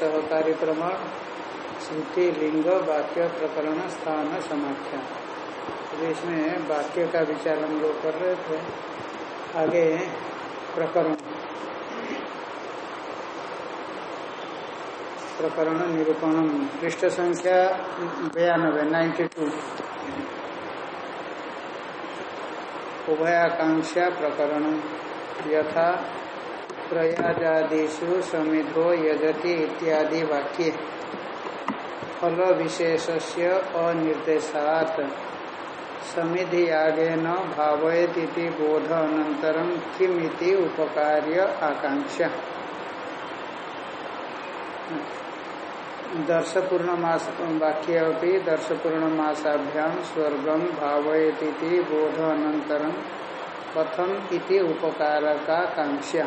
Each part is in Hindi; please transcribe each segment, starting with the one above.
सहकारी प्रमाण श्रुति लिंग वाक्य प्रकरण, स्थान, समाख्या। तो इसमें वाक्य का विचार हम लोग कर रहे थे। आगे प्रकरण। प्रकरण निरूपण पृष्ठ संख्या बयानबे नाइन्टी टू। उभयाकांक्षा प्रकरण यथा प्रयाजादिषु समिधो यजति इत्यादि वाक्य। फल विशेषस्य अनिर्देशात। समिधि यागेन भावयती बोध अनंतरम किमिति उपकार्य आकांक्षा दर्शपूर्णमास वाक्य अभी दर्शपूर्णमासाभ्याम स्वर्गम भावयती बोध अनंतरम कथम उपकार का कांक्षा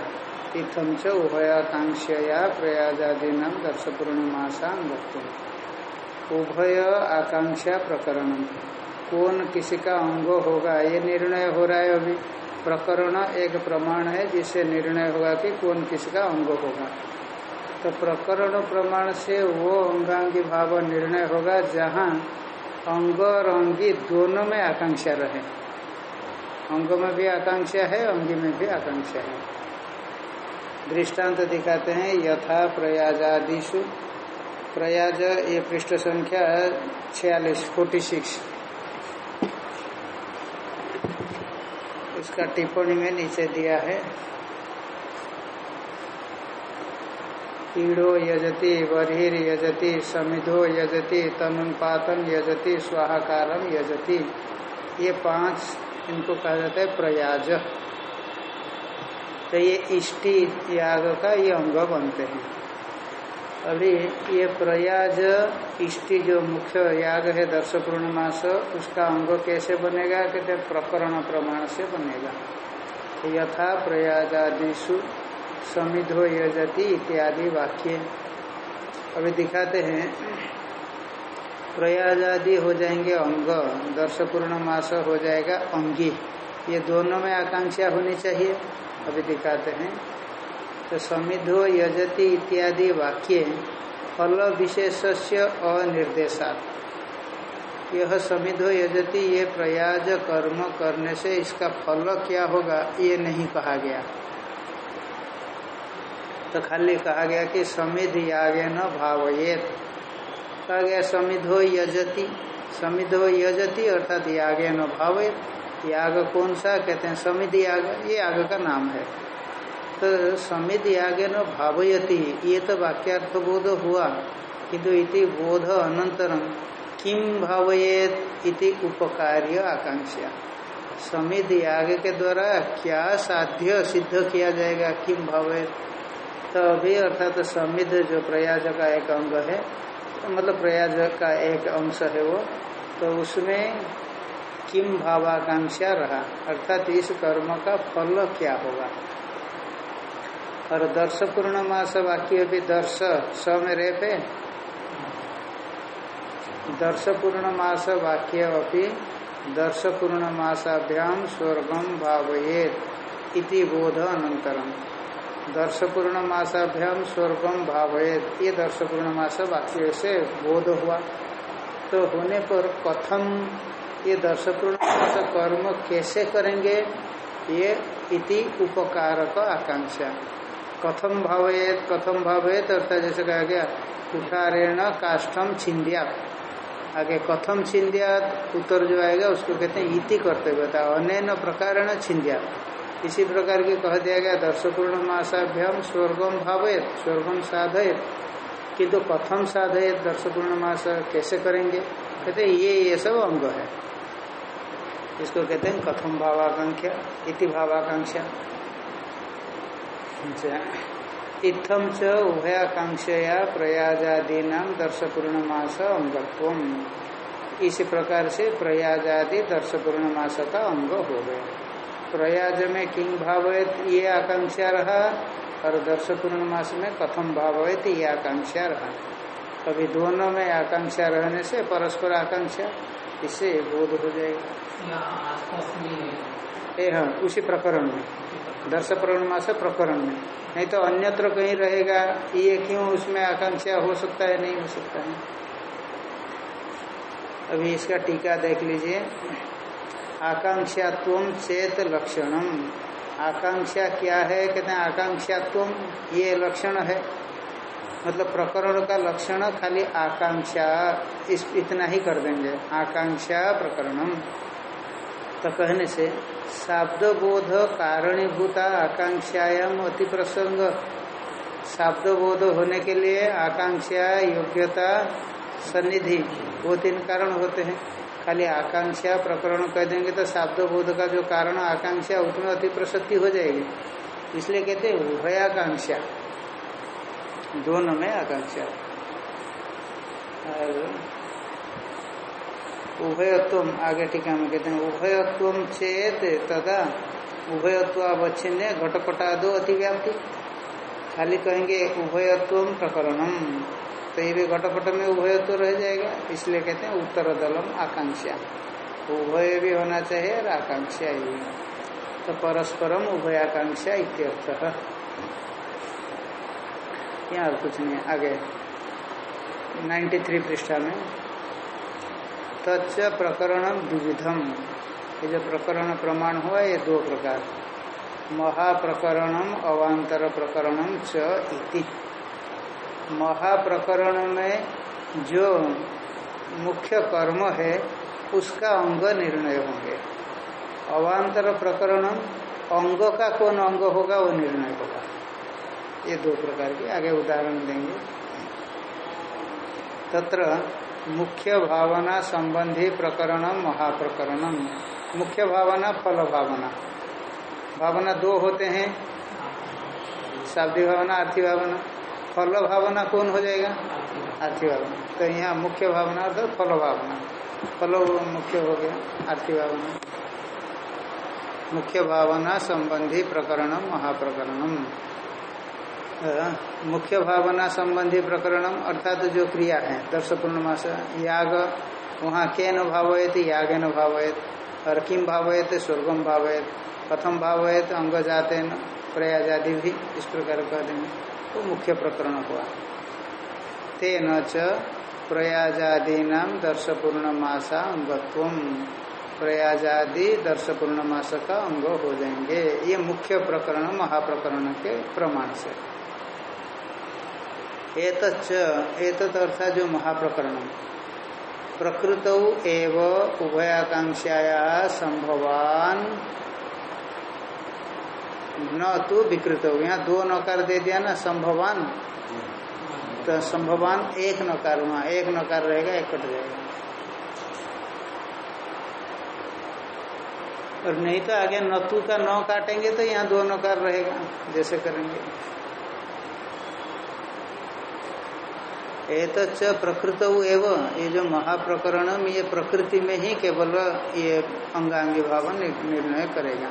इथम च उभयाकांक्षया प्रयाजादीना दर्शपूर्णमासा वक्त उभय आकांक्षा प्रकरण। कौन किसी का अंग होगा, ये निर्णय हो रहा है अभी। प्रकरण एक प्रमाण है जिससे निर्णय होगा कि कौन किसी का अंग होगा। तो प्रकरण प्रमाण से वो अंगांगी भाव निर्णय होगा, जहाँ अंग और अंगी दोनों में आकांक्षा रहे। अंग में भी आकांक्षा है, अंगी में भी आकांक्षा है। दृष्टांत तो दिखाते हैं, यथा प्रयाजादिशु प्रयाज, ये पृष्ठ संख्या छियालीस, फोर्टी सिक्स। इसका टिप्पणी में नीचे दिया है। ईड़ो यजति बर्हिर यजति, समिधो यजति, तनुपातन यजति स्वाहाकारम यजति। ये पाँच इनको कहा जाता है, प्रयाज। तो ये इष्टि याग का ये अंग बनते हैं। अभी ये प्रयाज इष्टि जो मुख्य याग है दर्श पूर्णमास, उसका अंग कैसे बनेगा? कहते प्रकरण प्रमाण से बनेगा। यथा प्रयाजादिशु समिधो यजति इत्यादि वाक्य। अभी दिखाते हैं, प्रयाजादि हो जाएँगे अंग दर्श पूर्णमास हो जाएगा अंगी। ये दोनों में आकांक्षा होनी चाहिए। अभी दिखाते हैं। तो समिधो यजति इत्यादि वाक्य फल विशेष से अनिर्देशात। यह समिधो यजति, ये प्रयाज कर्म करने से इसका फल क्या होगा, ये नहीं कहा गया। तो खाली कहा गया कि समिध यागे न भावयेत। कहा गया समिधो यजति समिधो यजति अर्थात यागे न भावयेत। याग कौन सा, कहते हैं समिध याग ये याग का नाम है। तो समिध यागे न भावयति, ये तो वाक्यार्थ बोध हुआ, किंतु इति बोध अनंतरम किम भावयेत इति उपकार्य आकांक्षा। समिध याग के द्वारा क्या साध्य सिद्ध किया जाएगा किम भावयत? तो अभी अर्थात तो समिध जो प्रयाज का एक अंग है मतलब प्रयाज का एक अंश है वो तो उसमें किम भावाकांक्षा रहा? अर्थात इस कर्म का फल क्या होगा? और दर्श पूर्णमास वाक्य भी दर्श, स में रे पे दर्श पूर्णमास वाक्य अभी दर्श पूर्णमासाभ्याम स्वर्गम भावयेत इति बोध अनंतरम दर्श पूर्णमासाभ्याम स्वर्गम भावयेत, ये दर्श पूर्णमास वाक्य से बोध हुआ। तो होने पर कथम ये दर्श पूर्णमास कर्म कैसे करेंगे? ये इति उपकारक आकांक्षा। कथम भावेत कथम भावेत अर्थात जैसे कहा गया कुठारेण काष्ठम छिंदिया आगे कथम छिंदिया उत्तर जो आएगा, उसको कहते हैं इति कर्तव्य था अन्य प्रकार छिंदिया इसी प्रकार की कह दिया गया दर्शपूर्ण मासाभ्याम स्वर्गम भावेत स्वर्गम साधयत। किंतु तो कथम साधयत दर्शपूर्ण मास कैसे करेंगे? कहते ये ये सब अंग है। इसको कहते हैं कथम भावाकांक्षा इति भावाकांक्षा। इत्थम च उभयाकांक्षया प्रयाजादीना दर्शपूर्णमास अंगत्व इसी प्रकार से प्रयाजादि दर्शपूर्णमास का अंग हो गया। प्रयाज में किंग भावित ये आकांक्षा रहा? और दर्शपूर्णमास में कथम भावित ये आकांक्षा रहा। कभी दोनों में आकांक्षा रहने से परस्पर आकांक्षा इससे बोध हो जाएगा। हाँ उसी प्रकरण में। दर्श पूर्णमास प्रकरण में। नहीं तो अन्यत्र कहीं रहेगा, ये क्यों उसमें आकांक्षा हो सकता है, नहीं हो सकता है? अभी इसका टीका देख लीजिए। आकांक्षा तुम चेत लक्षणम आकांक्षा क्या है? कहते हैं आकांक्षा तुम ये लक्षण है। मतलब प्रकरण का लक्षण खाली आकांक्षा, इस, इतना ही कर देंगे। आकांक्षा प्रकरणम तो कहने से, शाब्दबोध कारणीभूता आकांक्षायाम अति प्रसंग। शाब्दबोध होने के लिए आकांक्षा, योग्यता, सन्निधि, वो तीन कारण होते हैं। खाली आकांक्षा प्रकरण कह देंगे तो शाब्दबोध का जो कारण, आकांक्षा, उसमें अति प्रसक्ति हो जाएगी। इसलिए कहते हैं उभयाकांक्षा। दोनों में आकांक्षा। और उभयत्व, आगे टीका में कहते हैं, उभयत्व चेत तदा उभयत्वावच्छिन्न घटपटादो अतिव्याप्ति। खाली कहेंगे उभयत्व प्रकरणम तो ये भी घटपट में उभयत्व रह जाएगा, इसलिए कहते हैं उत्तर दलम आकांक्षा। उभय भी होना चाहिए और आकांक्षा ही। तो परस्परम उभयाकांक्षा इत्यर्थ। यहाँ कुछ नहीं आगे। 93 पृष्ठा में। तच्च प्रकरण द्विविधम ये जो प्रकरण प्रमाण हुआ, ये दो प्रकार। महाप्रकरणम अवांतर प्रकरणम च इति। महाप्रकरण में जो मुख्य कर्म है, उसका अंग निर्णय होंगे। अवांतर प्रकरण अंग का कौन अंग होगा, वो निर्णय होगा। ये दो प्रकार के आगे उदाहरण देंगे। तत्र मुख्य भावना संबंधी प्रकरण महाप्रकरणम। मुख्य भावना, फल भावना। भावना दो होते हैं। शाब्दी भावना, आर्थिक भावना। फल भावना कौन हो जाएगा? आर्थिक भावना। तो यहाँ मुख्य भावना अर्थात फल भावना। फल मुख्य हो गया, आर्थिक भावना। मुख्य भावना संबंधी प्रकरण महाप्रकरणम। मुख्य भावना संबंधी प्रकरणम, अर्थात जो क्रिया है दर्श पूर्णमास याग, वहाँ के न भावयत यागे न भावयत, और किम भावयत स्वर्गम भावयत कथम भावयत अंग जाते न प्रयाजादि भी इस प्रकार कह देंगे। तो मुख्य प्रकरण हुआ। तेन च प्रयाजादीना दर्श पूर्णमासा अंगत्व। प्रयाजादि दर्श पूर्णमास का अंग हो जाएँगे। ये मुख्य प्रकरण, महाप्रकरण के प्रमाण से। एतच एतत् अर्थात जो महाप्रकरण। प्रकृत एव उभयाकांक्षाया संभवान न तो विकृत। यहाँ दो नकार दे दिया ना संभवान तो संभवान एक नकार, वहाँ एक नकार रहेगा, एक कट जाएगा और नहीं तो आगे नतु का न काटेंगे तो यहाँ दो नकार रहेगा, जैसे करेंगे। एतच प्रकृत एवं। ये जो महाप्रकरण, ये प्रकृति में ही केवल ये अंगांगी भाव निर्णय करेगा।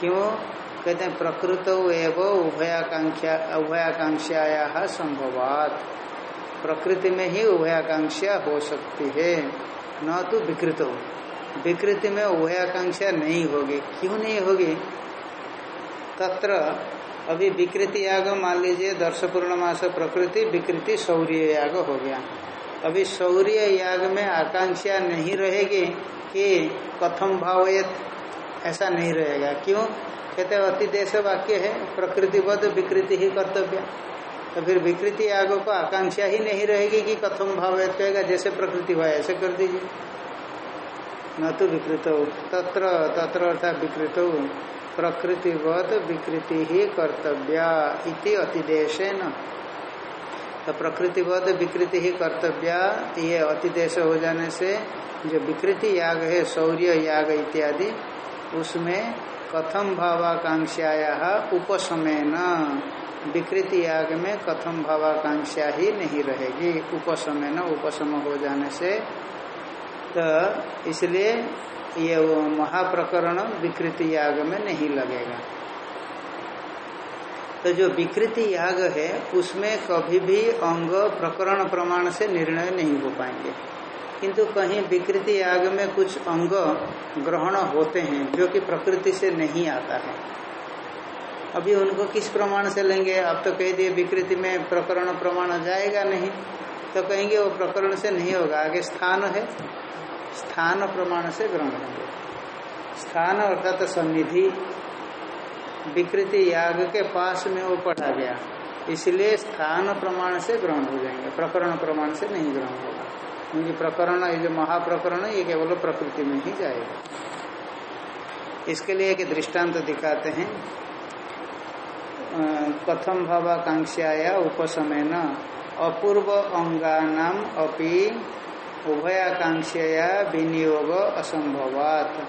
क्यों? कहते हैं, प्रकृत एवं उभयाकांक्षा उभयाकांक्षाया संभवात। प्रकृति में ही उभयाकांक्षा हो सकती है। न तो विकृत। विकृति में उभयाकांक्षा नहीं होगी। क्यों नहीं होगी? तत्र अभी विकृति याग, मान लीजिए, दर्श पूर्णमास प्रकृति, विकृति शौर्य याग हो गया। अभी शौर्य याग में आकांक्षा नहीं रहेगी कि कथम भावयत, ऐसा नहीं रहेगा। क्यों? कहते अति देश वाक्य है प्रकृतिबद्ध विकृति ही कर्तव्य। तो फिर विकृति याग को आकांक्षा ही नहीं रहेगी कि कथम भाव कहेगा, जैसे प्रकृति हुआ ऐसे कर दीजिए। न तो विकृत, तत्र तत्र अर्थात विकृत। प्रकृतिवत विकृति ही कर्तव्या इति अतिदेश न तो प्रकृतिवत विकृति ही कर्तव्या, ये अतिदेश हो जाने से जो विकृति याग है, शौर्य याग इत्यादि, उसमें कथम भावाकांक्षाया न विकृति याग में कथम भावाकांक्षा ही नहीं रहेगी। उपसमय न उपसम हो जाने से। तो इसलिए ये वो महाप्रकरण विकृति याग में नहीं लगेगा। तो जो विकृति याग है, उसमें कभी भी अंग प्रकरण प्रमाण से निर्णय नहीं हो पाएँगे। किंतु कहीं विकृति याग में कुछ अंग ग्रहण होते हैं, जो कि प्रकृति से नहीं आता है। अभी उनको किस प्रमाण से लेंगे? आप तो कह दिए विकृति में प्रकरण प्रमाण जाएगा नहीं। तो कहेंगे वो प्रकरण से नहीं होगा, आगे स्थान है। स्थान प्रमाण से ग्रहण होंगे स्थान अर्थात सन्निधि, विकृति याग के पास में वो पढ़ा गया। इसलिए स्थान प्रमाण से ग्रहण हो जाएँगे। प्रकरण प्रमाण से नहीं ग्रहण होगा। क्योंकि प्रकरण, ये जो महाप्रकरण ये केवल प्रकृति में ही जाएगा। इसके लिए एक दृष्टांत तो दिखाते हैं। कथम भावाकांक्षाया उपसमय न अपूर्व अंगानाम अपि उभयाकांक्षया विनियोग असंभवात।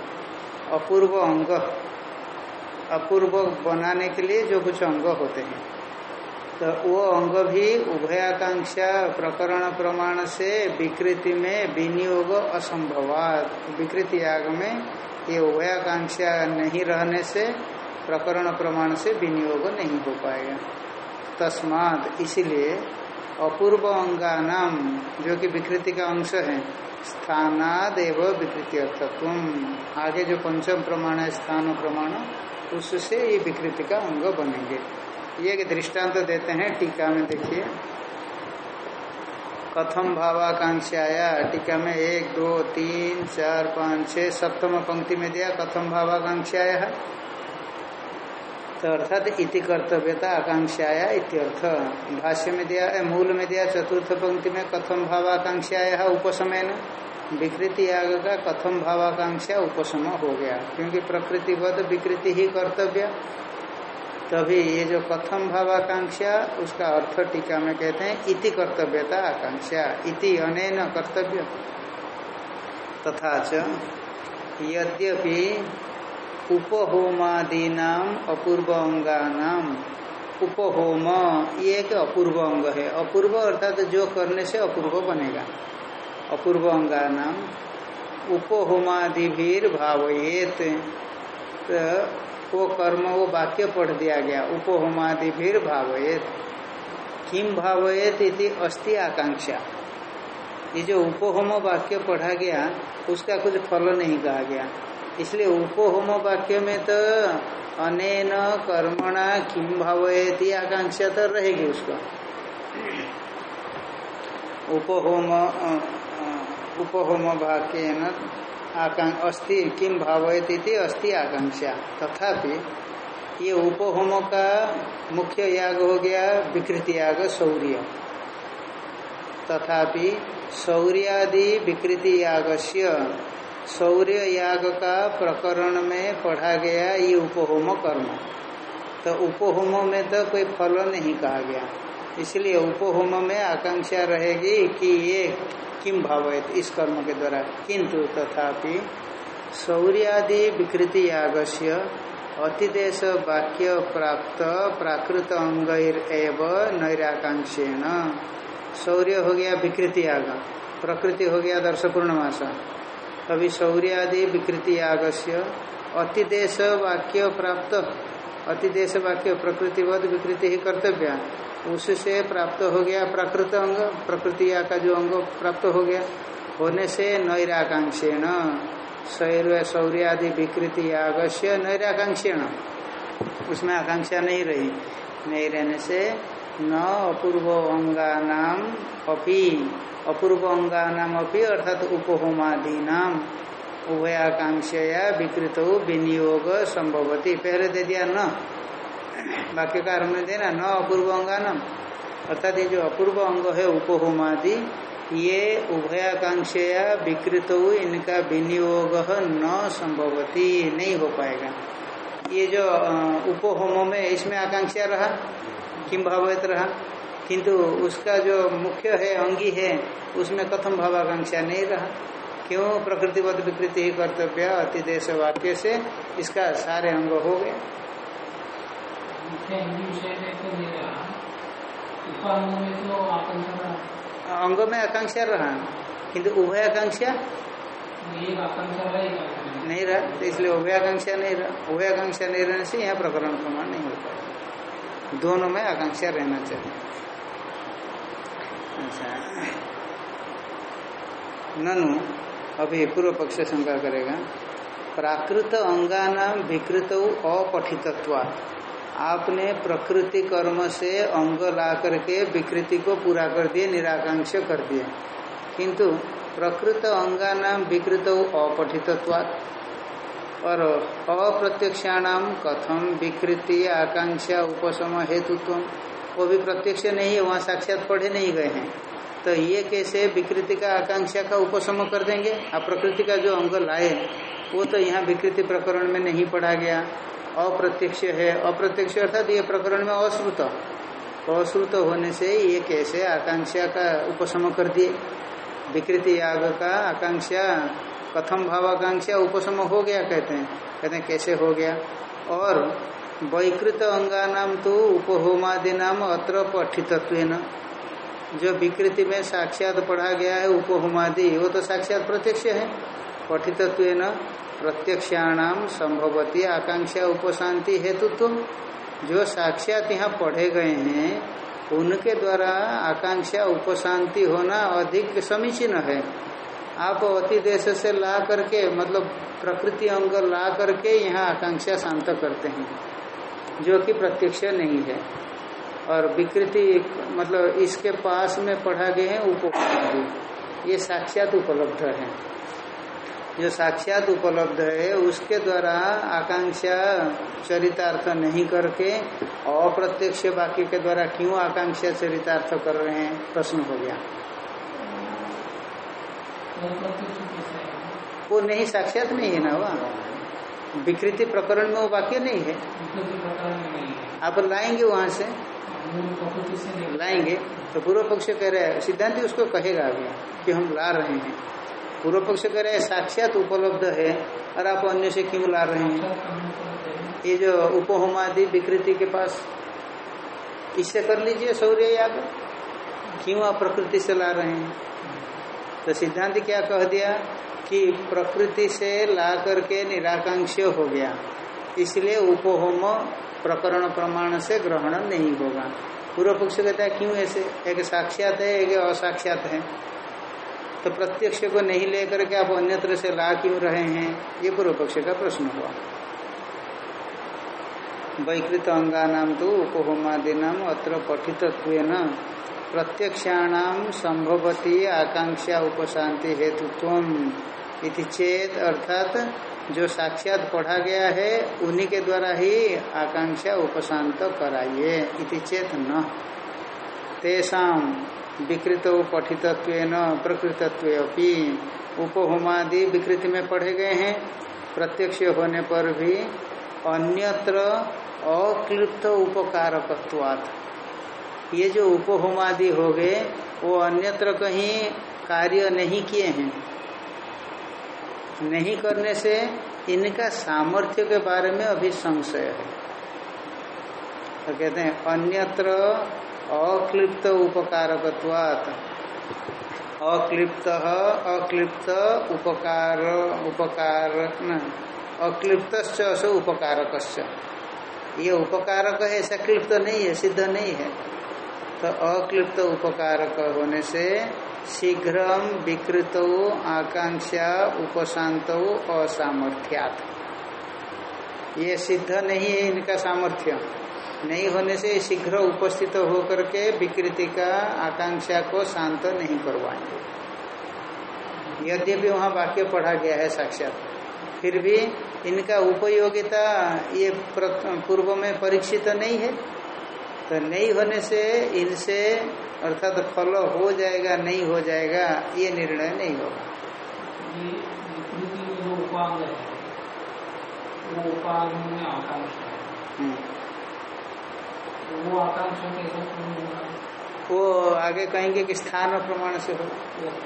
अपूर्व अंग। अपूर्व बनाने के लिए जो कुछ अंग होते हैं। तो वो अंग भी उभयाकांक्षा प्रकरण प्रमाण से विकृति में विनियोग असंभवात। विकृति आग में ये उभयाकांक्षा नहीं रहने से, प्रकरण प्रमाण से विनियोग नहीं हो पाएगा। तस्मात इसीलिए अपूर्व अंगानाम जो कि विकृति का अंश है। स्थानाद एवं विकृति अर्थत्व आगे जो पंचम प्रमाण है, स्थान प्रमाण, उससे ये विकृति का अंग बनेंगे। ये एक दृष्टांत तो देते हैं, टीका में देखिए। कथम भावाकांक्षाया, टीका में एक, दो, तीन, चार, पाँच छः सप्तम पंक्ति में दिया, कथम भावाकांक्षाया। तो अर्थात इति कर्तव्यता आकांक्षाया इत्यर्थ भाष्य में दिया मूल में दिया, चतुर्थ पंक्ति में कथम भावाकांक्षाया उपसमय विकृति आग का कथम भावाकांक्षा उपशम हो गया। क्योंकि प्रकृतिवद विकृति ही कर्तव्य। तभी ये जो कथम भावाकांक्षा, उसका अर्थ टीका में कहते हैं, इति कर्तव्यता आकांक्षा। इति अनेन कर्तव्य। तथा च, यद्यपि उपहोमादीना अपूर्व अंगानाम उपहोम, ये एक अपूर्व अंग है। अपूर्व अर्थात तो जो करने से अपूर्व बनेगा। अपूर्व अंगानाम उपहोमादि भीर भावयेत। तो वो कर्म, वो वाक्य पढ़ दिया गया। उपहोमादि भीर भावयेत। किम भावयेत इति अस्थि आकांक्षा। ये जो उपहोम वाक्य पढ़ा गया, उसका कुछ फल नहीं कहा गया। इसलिए उपहोम वाक्य में तो अनेन कर्मणा किम भावयती आकांक्षा तो रहेगी उसका। उपहोम उपहोम वाक्य न अस्थि किम भावयती अस्थि आकांक्षा। तथापि ये उपहोम का मुख्य याग हो गया, विकृति याग, शौर्य। तथापि शौर्यादि विकृति यागस्य शौर्य याग का प्रकरण में पढ़ा गया ये उपहोम कर्म। तो उपहोम में तो कोई फल नहीं कहा गया। इसलिए उपहोम में आकांक्षा रहेगी कि ये किम भाव इस कर्म के द्वारा। किंतु तथापि शौर्यादि विकृति याग से अतिदेश वाक्य प्राप्त प्राकृत अंग एवं नैराकांक्षेण। शौर्य हो गया विकृति याग। प्रकृति हो गया दर्श पूर्णमासा अभी शौर्य आदि विकृति आगस्य अतिदेश वाक्य प्राप्त। अतिदेश वाक्य प्रकृतिवद विकृति ही कर्तव्य। उससे प्राप्त हो गया प्राकृत अंग। प्रकृति का जो अंग प्राप्त हो गया। होने से नैराकांक्षेण। शौर्य आदि विकृति आगस्य नैराकांक्षेण। उसमें आकांक्षा नहीं रही। नहीं रहने से न अपूर्व अंगा नाम अपी अपूर्व अंगानाम अपनी अर्थात उपहोमादि नाम उभयाकांक्षया विकृत विनियोग संभवती पहले दे दिया न। वाक्य का आरंभ देना, न अपूर्व अंगानम अर्थात ये जो अपूर्व अंग है, उपहोमादि, ये उभयाकांक्षया विकृत इनका विनियोग न संभवती, नहीं हो पाएगा। ये जो उपहोम में इसमें आकांक्षा रहा किम भावित रहा। किंतु उसका जो मुख्य है अंगी है उसमें कथम भावाकांक्षा नहीं रहा। क्यों? प्रकृतिवत विकृति ही कर्तव्य अतिदेश वाक्य से इसका सारे अंग हो गए। अंग में आकांक्षा रहा। किंतु उभय आकांक्षा? नहीं रहा। तो इसलिए उभयाकांक्षा नहीं रहा। उभयाकांक्षा नहीं रहने से यहाँ प्रकरण प्रमाण नहीं होता। दोनों में आकांक्षा रहना चाहिए। अच्छा। ननु, अभी पूर्व पक्ष शंका करेगा। प्राकृत अंगानाम विकृत अपठितत्वात् आपने प्रकृति कर्म से अंग ला करके विकृति को पूरा कर दिए, निराकांक्ष कर दिए। किंतु प्रकृत अंगानाम विकृत अपठितत्वात् और अप्रत्यक्षाणाम कथम विकृति, आकांक्षा, उपशम, हेतुत्व, वो भी प्रत्यक्ष नहीं है, वहाँ साक्षात पढ़े नहीं गए हैं। तो ये कैसे विकृति का, आकांक्षा का उपशम कर देंगे? आप प्रकृति का जो अंग लाए, वो तो यहाँ विकृति प्रकरण में नहीं पढ़ा गया। अप्रत्यक्ष है। अप्रत्यक्ष अर्थात ये प्रकरण में अश्रुत। अश्रुत होने से ये कैसे आकांक्षा का उपशम कर दिए? विकृति याग का आकांक्षा कथम भावाकांक्षा उपशम हो गया कहते हैं। कहते हैं, कैसे हो गया? और वैकृत अंगानाम तो उपहोमादि नाम अत्र पठितत्व जो विकृति में साक्षात पढ़ा गया है उपहोमादि, वो तो साक्षात प्रत्यक्ष है। पठितत्व प्रत्यक्षाणाम संभवती आकांक्षा उपशांति हेतुत्व। जो साक्षात यहाँ पढ़े गए हैं, उनके द्वारा आकांक्षा उपशांति होना अधिक समीचीन है। आप अति देश से ला करके मतलब प्रकृति अंग ला करके यहाँ आकांक्षा शांत करते हैं, जो कि प्रत्यक्ष नहीं है। और विकृति मतलब इसके पास में पढ़ा गए हैं उपलब्धि। ये साक्षात उपलब्ध है। जो साक्षात उपलब्ध है, उसके द्वारा आकांक्षा चरितार्थ नहीं करके, अप्रत्यक्ष वाक्य के द्वारा क्यों आकांक्षा चरितार्थ कर रहे हैं? प्रश्न हो गया। वो नहीं, साक्षात नहीं है ना वह। विकृति प्रकरण में वो वाक्य नहीं है। आप लाएँगे वहाँ से। लाएँगे तो पूर्व पक्ष कह रहे हैं, सिद्धांत उसको कहेगा अभी कि हम ला रहे हैं। पूर्व पक्ष कह रहे हैं, साक्षात उपलब्ध है, और आप अन्य से क्यों ला रहे हैं? ये जो उपहोमादि विकृति के पास, इससे कर लीजिए सौर्य याग। क्यों आप प्रकृति से ला रहे हैं? तो सिद्धांत क्या कह दिया कि प्रकृति से ला करके निराकांक्ष हो गया। इसलिए उपहोम प्रकरण प्रमाण से ग्रहण नहीं होगा। पूर्व पक्ष कहता है, क्यों ऐसे? एक साक्षात है, एक असाक्षात है। तो प्रत्यक्ष को नहीं लेकर के आप अन्यत्र से ला क्यों रहे हैं? ये पूर्व पक्ष का प्रश्न हुआ। वैकृत अंगा नाम तो उपहोमादीनाम अत्र पठितत्व प्रत्यक्षाणाम संभवती आकांक्षा उपशांति हेतुत्व। इति चेत अर्थात जो साक्षात पढ़ा गया है, उन्हीं के द्वारा ही आकांक्षा उपशांत कराइए। इति चेत न। तेषाम विकृत पठितत्व प्रकृतत्व उपहोमादि विकृति में पढ़े गए हैं। प्रत्यक्ष होने पर भी अन्यत्र अक्लिप्त उपकारकत्वात्। ये जो उपहोमादि हो गए, वो अन्यत्र कहीं कार्य नहीं किए हैं। नहीं करने से इनका सामर्थ्य के बारे में अभी संशय है। तो कहते हैं, अन्यत्र अक्लिप्त उपकारकत्वात्। अक्लिप्त अक्लिप्त उपकार उपकार अक्लिप्त उपकारक ये उपकारक है ऐसा क्लिप्त नहीं है, सिद्ध नहीं है। तो अक्लिप्त उपकारक होने से शीघ्र विकृत, आकांक्षा, उपशांत, असामर्थ्यात। ये सिद्ध नहीं है इनका सामर्थ्य। नहीं होने से शीघ्र उपस्थित होकर के विकृति का, आकांक्षा को शांत नहीं करवाएँगे। यद्यपि वहाँ वाक्य पढ़ा गया है साक्षात, फिर भी इनका उपयोगिता ये पूर्व में परीक्षित नहीं है। तो नहीं होने से इनसे अर्थात तो फल हो जाएगा नहीं हो जाएगा ये निर्णय नहीं होगा। वो आकांक्षा हम्म। तो वो आकांक्षा वो आगे कहेंगे कि स्थान और प्रमाण से हो नहीं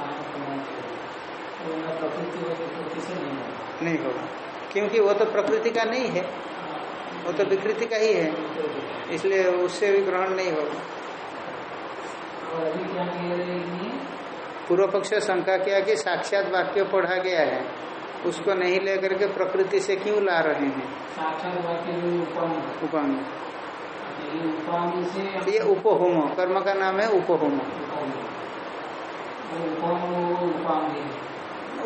होगा? नहीं होगा। क्योंकि वो तो प्रकृति का नहीं है। वो तो विकृति का ही है। इसलिए उससे भी ग्रहण नहीं होगा। पूर्व पक्ष शंका किया कि साक्षात वाक्य पढ़ा गया है। उसको नहीं लेकर के प्रकृति से क्यों ला रहे हैं? साक्षात वाक्य उपांग। उपांग। ये से ये उपहोम कर्म का नाम है उपहोम।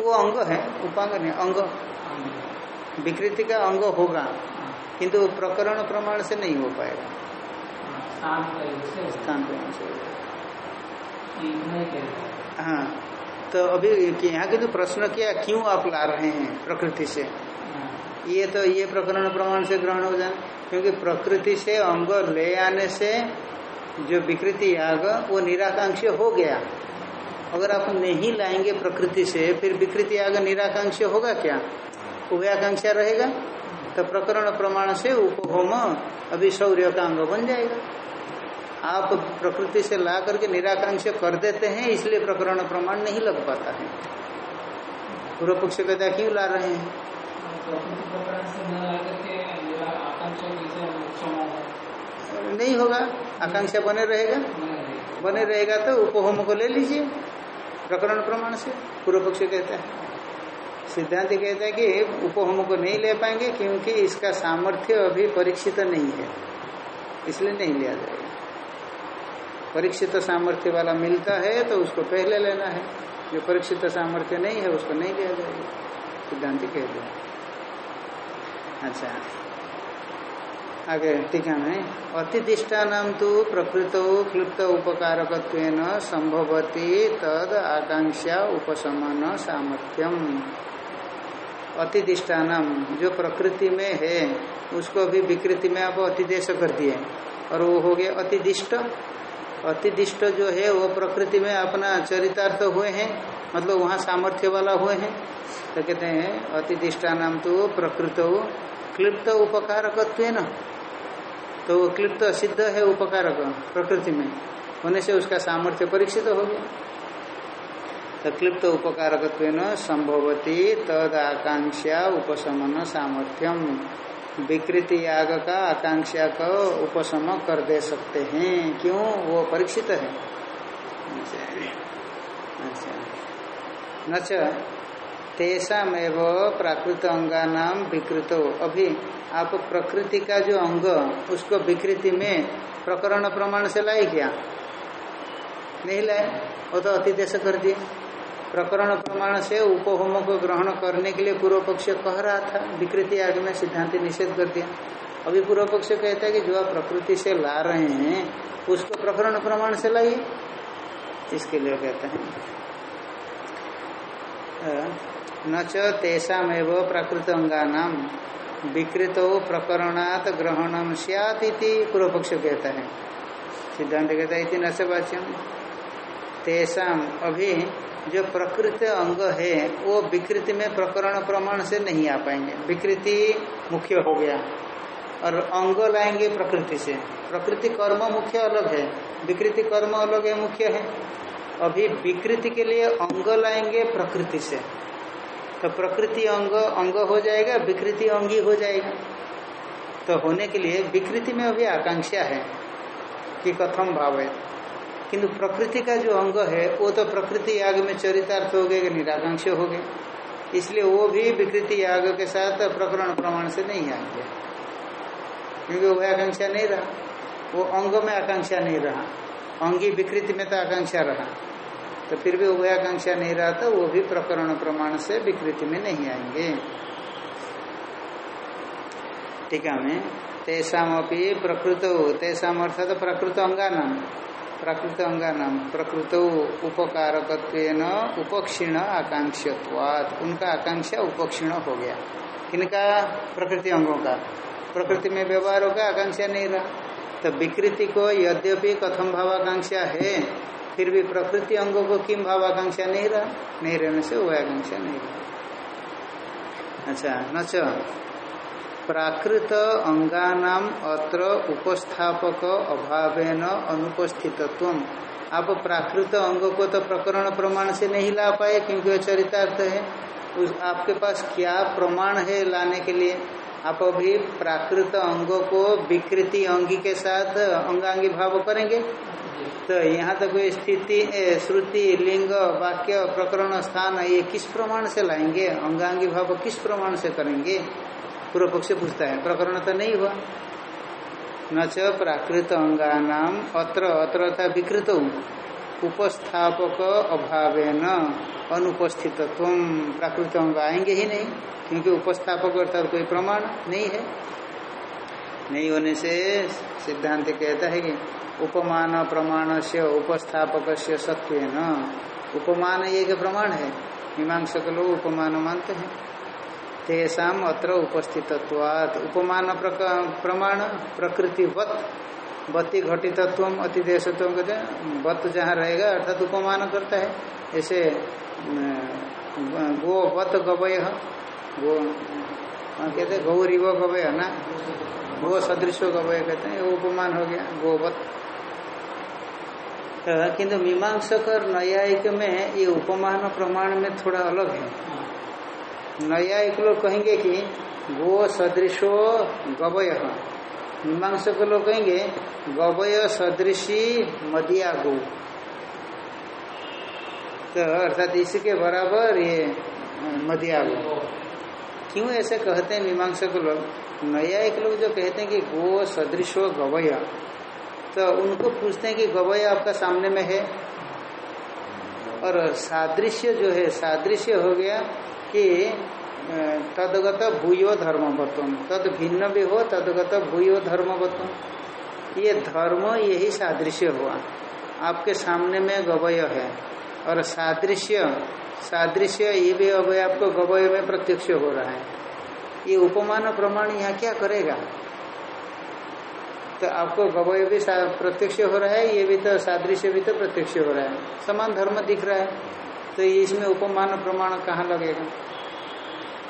वो अंग है उपांग नहीं अंग। अंग। विकृति का अंग होगा। हाँ, किंतु प्रकरण प्रमाण से नहीं हो पाएगा। स्थान प्रमाण से ही। तो अभी यहाँ के प्रश्न किया क्यों आप ला रहे हैं प्रकृति से? हाँ, ये तो ये प्रकरण प्रमाण से ग्रहण हो जाए क्योंकि प्रकृति से अंग ले आने से जो विकृति याग वो निराकांक्ष हो गया। अगर आप नहीं लाएँगे प्रकृति से फिर विकृति याग निराकांक्ष होगा क्या? उभयाकांक्षा रहेगा? तो प्रकरण प्रमाण से उपहोम अभी शौर्य का अंग बन जाएगा। आप प्रकृति से ला करके निराकांक्ष कर देते हैं इसलिए प्रकरण प्रमाण नहीं लग पाता है। पूर्व पक्ष कहता क्यों ला रहे हैं? नहीं होगा। आकांक्षा बने रहेगा। रहेगा। बने रहेगा तो उपहोम को ले लीजिए प्रकरण प्रमाण से। पूर्व पक्ष कहता है। सिद्धांत कहते हैं कि उपहोम को नहीं ले पाएँगे क्योंकि इसका सामर्थ्य अभी परीक्षित नहीं है। इसलिए नहीं लिया जाएगा। परीक्षित सामर्थ्य वाला मिलता है तो उसको पहले लेना है। जो परीक्षित सामर्थ्य नहीं है, उसको नहीं लिया जाएगा। सिद्धांत कह दिया। अच्छा। आगे टीका में अतिदिष्टा नाम तो प्रकृत क्लुप्त उपकारक संभवती तद आकांक्षा उपशमन सामर्थ्यम। अतिदिष्टानम जो प्रकृति में है, उसको भी विकृति में आप अतिदेश कर दिए। और वो हो गया अतिदिष्ट। अतिदिष्ट जो है, वो प्रकृति में अपना चरितार्थ हुए हैं मतलब वहाँ सामर्थ्य वाला हुए हैं। तो कहते हैं अतिदिष्टा नाम तो प्रकृत क्लिप्त उपकारकत्व न तो वो क्लिप्त सिद्ध है उपकारक प्रकृति में। होने से उसका सामर्थ्य परीक्षित हो गया। तो क्लिप्त उपकारकत्व संभवती तद आकांक्षा उपशमन सामर्थ्यम। विकृति याग का आकांक्षा का उपशम कर दे सकते हैं। क्यों? वो परीक्षित है। अच्छा। नच प्राकृत अंगा नाम विकृतो। अभी आप प्रकृति का जो अंग, उसको विकृति में प्रकरण प्रमाण से लाए क्या? नहीं लाए? वो तो अतिदेश कर दिए। प्रकरण प्रमाण से उपहोम को ग्रहण करने के लिए पूर्व पक्ष कह रहा था। विकृति आगे में सिद्धांत निषेध कर दिया। अभी पूर्व पक्ष कहता है कि जो आप प्रकृति से ला रहे हैं, उसको प्रकरण प्रमाण से लाइए। इसके लिए कहते हैं। न च तेषामेव प्राकृत अंगानाम विकृत प्रकरणात ग्रहणम सियात पूर्व पक्ष कहता है। सिद्धांत कहता है न से वाच्यम। तेषाम अभी जो प्रकृत अंग है, वो विकृति में प्रकरण प्रमाण से नहीं आ पाएँगे। विकृति मुख्य हो गया। और अंग लाएँगे प्रकृति से। प्रकृति कर्म मुख्य अलग है। विकृति कर्म अलग है, मुख्य है। अभी विकृति के लिए अंग लाएँगे प्रकृति से। तो प्रकृति अंग अंग हो जाएगा, विकृति अंगी हो जाएगा। तो होने के लिए विकृति में अभी आकांक्षा है कि कथम भाव है। किंतु प्रकृति का जो अंग है, वो तो प्रकृति याग में चरितार्थ हो गए निराकांक्ष हो गए। इसलिए वो भी विकृति याग के साथ प्रकरण प्रमाण से नहीं आएँगे क्योंकि वो आकांक्षा नहीं रहा। वो अंग में आकांक्षा नहीं रहा। अंगी विकृति में तो आकांक्षा रहा। तो फिर भी उभयाकांक्षा नहीं रहा तो वो भी प्रकरण प्रमाण से विकृति में नहीं आएँगे। टीका में तेषाम अपनी प्रकृत। तेषाम अर्थात प्रकृत अंगानाम। प्रकृत अंगानाम प्रकृत उपकारक उपक्षीण आकांक्षत्वात। उनका आकांक्षा उपक्षीण हो गया। किनका प्रकृति अंगों का। प्रकृति में व्यवहार होगा आकांक्षा नहीं रहा। तो विकृति को यद्यपि कथम भावाकांक्षा है, फिर भी प्रकृति अंगों को किम भावाकांक्षा नहीं रहा? नहीं रहने से वह आकांक्षा नहीं रहा। अच्छा नच। प्राकृत अंगानाम अत्र उपस्थापक अभावेन अनुपस्थितत्व। आप प्राकृत अंग को तो प्रकरण प्रमाण से नहीं ला पाए, क्योंकि वह चरितार्थ है। उस, आपके पास क्या प्रमाण है लाने के लिए? आप अभी प्राकृत अंगों को विकृति अंगी के साथ अंगांगी भाव करेंगे? तो यहाँ तक कोई स्थिति श्रुति, लिंग, वाक्य, प्रकरण, स्थान, ये किस प्रमाण से लाएँगे? अंगांगी भाव किस प्रमाण से करेंगे? पूर्व पक्ष पूछता है, प्रकरण तो नहीं हुआ। न च प्राकृत अंगानाम अत्र अत्र था विकृत। उपस्थापक अभावेन अनुपस्थित प्राकृत अंग आएँगे ही नहीं, क्योंकि उपस्थापक अर्थात कोई प्रमाण नहीं है। नहीं होने से सिद्धांत कहता है कि उपमान प्रमाण से उपस्थापक से सत्व न उपमान एक प्रमाण है। मीमांसक लोग उपमान मानते हैं। तेषाम अत्र उपस्थित उपमान प्रमाण, प्रकृतिवत, बत्ती घटितत्व अतिदेशत्व कहते हैं बत जहाँ रहेगा, अर्थात उपमान करता है। ऐसे गो बत गवय, गो कहते गौरी वो गवय, ना? गो सदृश गवय कहते हैं उपमान हो गया गोवत किंतु मीमांसक और न्यायिक में ये उपमान प्रमाण में थोड़ा अलग है। न्यायिक लोग कहेंगे कि गो सदृशो गवय मीमांस मीमांसक लोग कहेंगे, गवय सदृशी मदिया गो। तो अर्थात इसके बराबर ये मदिया गो। क्यों ऐसे कहते हैं मीमांस मीमांसक लोग? न्यायिक लोग जो कहते हैं कि गो सदृशो गवय। तो उनको पूछते हैं कि गवय आपका सामने में है? और सादृश्य जो है, सादृश्य हो गया कि तदगत भूयो धर्मवत्व तद भिन्न भी हो, तदगत भूयो धर्मवत्व ये धर्म यही सादृश्य हुआ। आपके सामने में गवय है। और सादृश्य सादृश्य ये भी अवय आपको गवय में प्रत्यक्ष हो रहा है। ये उपमान प्रमाण यहाँ क्या करेगा? तो आपको गवय भी प्रत्यक्ष हो रहा है, ये भी तो सादृश्य भी तो प्रत्यक्ष हो रहा है। समान धर्म दिख रहा है। तो इसमें उपमान प्रमाण कहाँ लगेगा?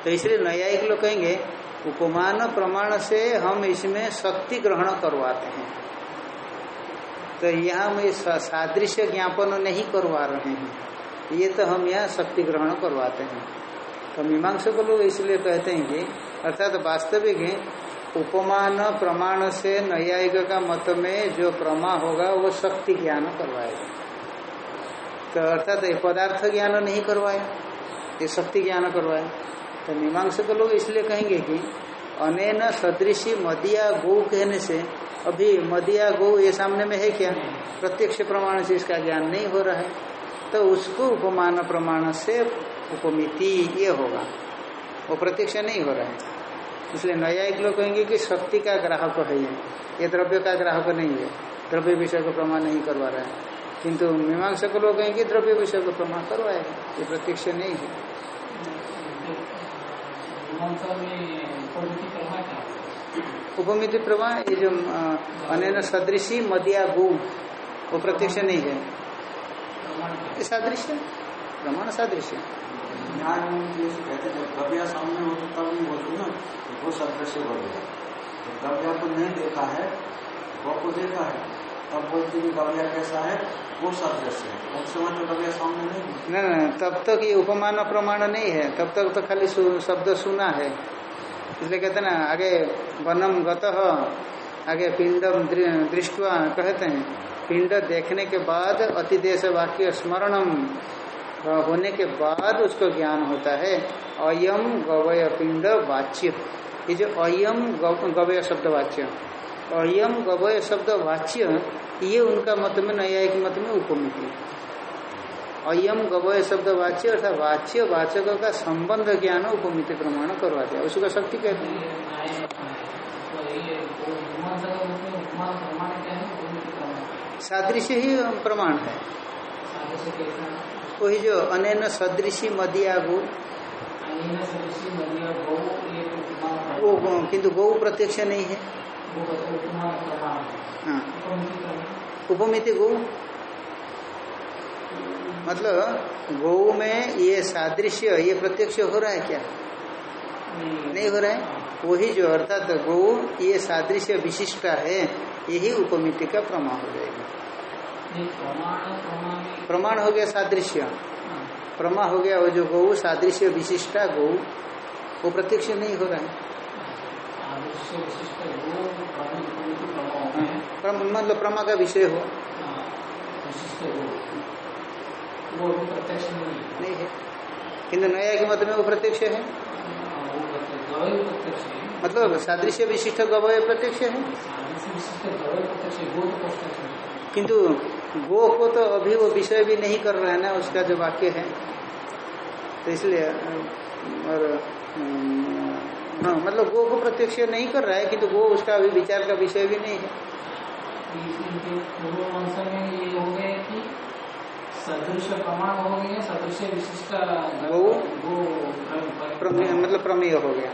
तो इसलिए न्यायिक लोग कहेंगे, उपमान प्रमाण से हम इसमें शक्ति ग्रहण करवाते हैं। तो यहाँ में सादृश्य ज्ञापन नहीं करवा रहे हैं। ये तो हम यहाँ शक्ति ग्रहण करवाते हैं। तो मीमांसा को लोग इसलिए कहते हैं कि, अर्थात तो वास्तविक उपमान प्रमाण से न्यायिक का मत में जो प्रमा होगा, वो शक्ति ज्ञान करवाएगा। तो अर्थात ये पदार्थ ज्ञान नहीं करवाया ये शक्ति ज्ञान करवाया तो मीमांसक लोग इसलिए कहेंगे कि अनैन सदृशी मदिया गौ कहने से, अभी मदिया गौ ये सामने में है क्या? प्रत्यक्ष प्रमाण से इसका ज्ञान नहीं हो रहा है। तो उसको उपमान प्रमाण से उपमिति ये होगा। वो प्रत्यक्ष नहीं हो रहा है। इसलिए न्यायिक लोग कहेंगे कि शक्ति का ग्राहक है ये। ये द्रव्य का ग्राहक नहीं है। द्रव्य विषय को प्रमाण नहीं करवा रहा है। किंतु मीमांसक लोग कहेंगे द्रव्य विषय को प्रमाण करवाएगा। ये प्रत्यक्ष नहीं है। उपमिति प्रवाह ये जो अनैन सदृशी मदिया गु वो प्रत्यक्ष नहीं है। ये सादृश्य प्रमाण सादृश्य द्रव्य सामने हो तो तब नहीं बोलते ना वो सदृश्य बोल द्रव्य को नहीं देखा है वो को देखा है। तब बोलते कि गव्या कैसा है? वो सदृश्य है। उस समय तो गव्या सामने नहीं नहीं नहीं तब तक ये उपमान प्रमाण नहीं है। तब तक तो खाली शब्द सुना है। इसलिए कहते ना, आगे वनम गत, आगे पिंडम दृष्टवा कहते हैं, पिंड देखने के बाद अतिदेश वाक्य स्मरणम होने के बाद उसको ज्ञान होता है। अयम गवय पिंड वाच्य। ये जो अयम गवय शब्द वाच्य। अयम गवय शब्द वाच्य ये उनका मत में न्यायिक मत में उपमिति अयम गवय शब्द वाच्य अर्थात वाच्य वाचक का संबंध ज्ञान उपमिति प्रमाण करवाते हैं। उसका शक्ति कहते हैं? सादृश्य ही प्रमाण है। वही जो अनैन सदृशी मदिया गो वो किंतु गौ प्रत्यक्ष नहीं है। हैं। उपमिति गौ? मतलब गौ में ये सादृश्य ये प्रत्यक्ष हो रहा है क्या? नहीं नहीं हो रहा है? वही जो अर्थात गौ ये सादृश्य विशिष्टा है यही उपमिति का प्रमाण हो जाएगा। प्रमाण हो गया सादृश्य। हाँ, प्रमा हो गया वो जो गौ सादृश्य विशिष्टा गौ वो प्रत्यक्ष नहीं हो रहा है आदर्श विशिष्ट वो प्रमाण उपमिति प्रमाण है प्रम- मतलब प्रमा का विषय हो। वो प्रत्यक्ष नहीं है। किंतु नया के मत में वो प्रत्यक्ष है। मतलब सादृश्य विशिष्ट गवय प्रत्यक्ष है। तो किंतु गो को तो अभी वो विषय भी नहीं कर रहा है ना, उसका जो वाक्य है। तो इसलिए, और हाँ मतलब गो को प्रत्यक्ष नहीं कर रहा है किंतु गो उसका अभी विचार का विषय भी नहीं है। हो सदृश प्रमाण हो गए सदृश विशिष्ट वो? वो प्रमेय मतलब प्रमेय हो गया।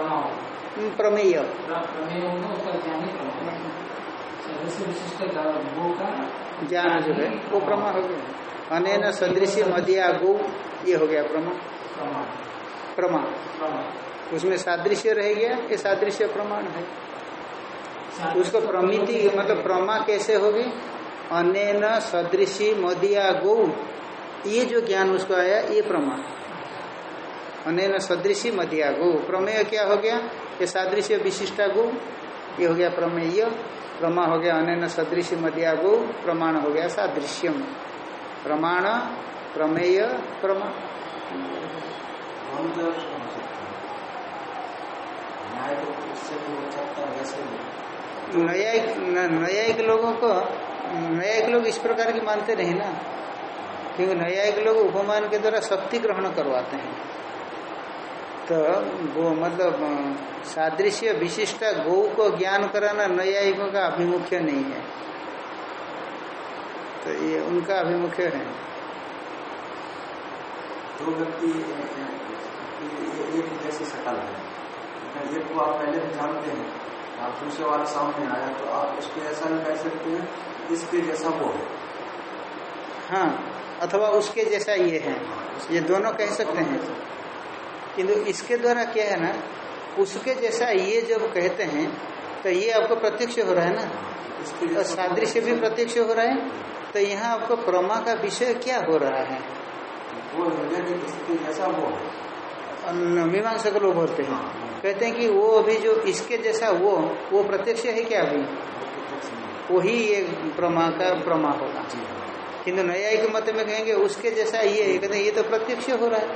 हम्म, प्रमेय। प्रमेय उसका ज्ञान सदृश विशिष्ट वो का ज्ञान जो है वो प्रमा हो गया। अनैन सदृश्य मदिया गो ये हो गया प्रमा प्रमाण। प्रमा प्रमाण। उसमें सादृश्य रह गया ये सादृश्य प्रमाण है। उसको प्रमिति मतलब प्रमा कैसे होगी? अनैन सदृशी मदिया गौ। ये जो ज्ञान उसको आया ये प्रमा अनैन सदृशी मदिया गौ। प्रमेय क्या हो गया? ये सादृश्य विशिष्टा गौ। ये हो गया प्रमेय। प्रमा हो गया अनैन सदृशी मदिया गौ। प्रमाण हो गया सादृश्यम। प्रमाण प्रमेय प्रमा। तो हो है न्यायिक न्यायिक लोगों को न्यायिक लोग इस प्रकार की मानते नहीं ना क्योंकि न्यायिक लोग उपमान के द्वारा शक्ति ग्रहण करवाते हैं तो वो मतलब सादृश्य विशिष्ट गौ को ज्ञान कराना न्यायिकों का अभिमुख्य नहीं है तो ये उनका अभिमुख्य है दो व्यक्ति एक जैसी शकल है एक को आप पहले भी जानते हैं। आप दूसरे वाले सामने आया तो आप उसको ऐसा नहीं कह सकते हैं इसके जैसा वो है। हाँ अथवा उसके जैसा ये है। ये दोनों कह सकते हैं। किंतु इसके द्वारा क्या है ना उसके जैसा ये जब कहते हैं तो ये आपको प्रत्यक्ष हो रहा है ना? और सादृश्य भी प्रत्यक्ष हो रहा है। तो यहाँ आपको प्रमा का विषय क्या हो रहा है? वो जैसा वो है। मीमांसक लोग बोलते हैं। कहते हैं कि वो अभी जो इसके जैसा वो वो प्रत्यक्ष है क्या अभी? वही ये प्रमा का प्रमा होगा। हाँ किंतु न्यायिक मत में कहेंगे उसके जैसा ये कहते हैं ये तो प्रत्यक्ष हो रहा है।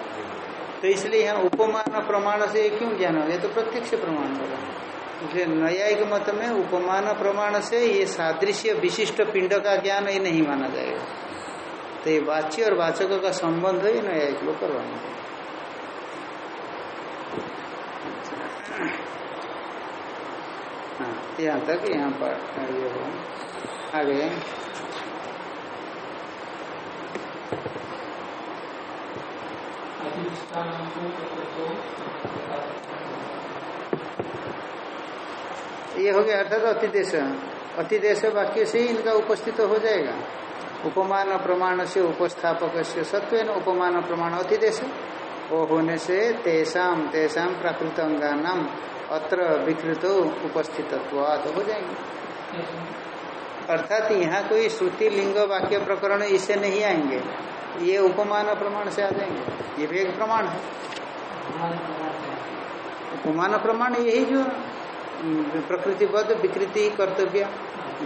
तो इसलिए यहाँ उपमान प्रमाण से क्यों ज्ञान हो? गया तो प्रत्यक्ष प्रमाण होगा। इसलिए न्यायिक मत में उपमान प्रमाण से ये सादृश्य विशिष्ट पिंड का ज्ञान ये नहीं माना जाएगा। तो ये वाच्य और वाचक का संबंध है न्यायिक लोग करवाएँगे। हाँ यहाँ तक यहाँ पर ये हो। आगे। ये हो गया अर्थात अतिदेश। अतिदेश वाक्य से ही इनका उपस्थित हो जाएगा। उपमान प्रमाण से, उपस्थापक से, सत्व उपमान प्रमाण अतिदेश। वो होने से तेसाम तेसाम प्राकृत अंगानाम अत्र विकृत उपस्थित हो जाएँगे। अर्थात यहाँ कोई श्रुति, लिंग, वाक्य प्रकरण इससे नहीं आएँगे। ये उपमान प्रमाण से आ जाएँगे। ये भी एक प्रमाण है। उपमान प्रमाण यही जो जो प्रकृतिबद्ध, विकृति, कर्तव्य,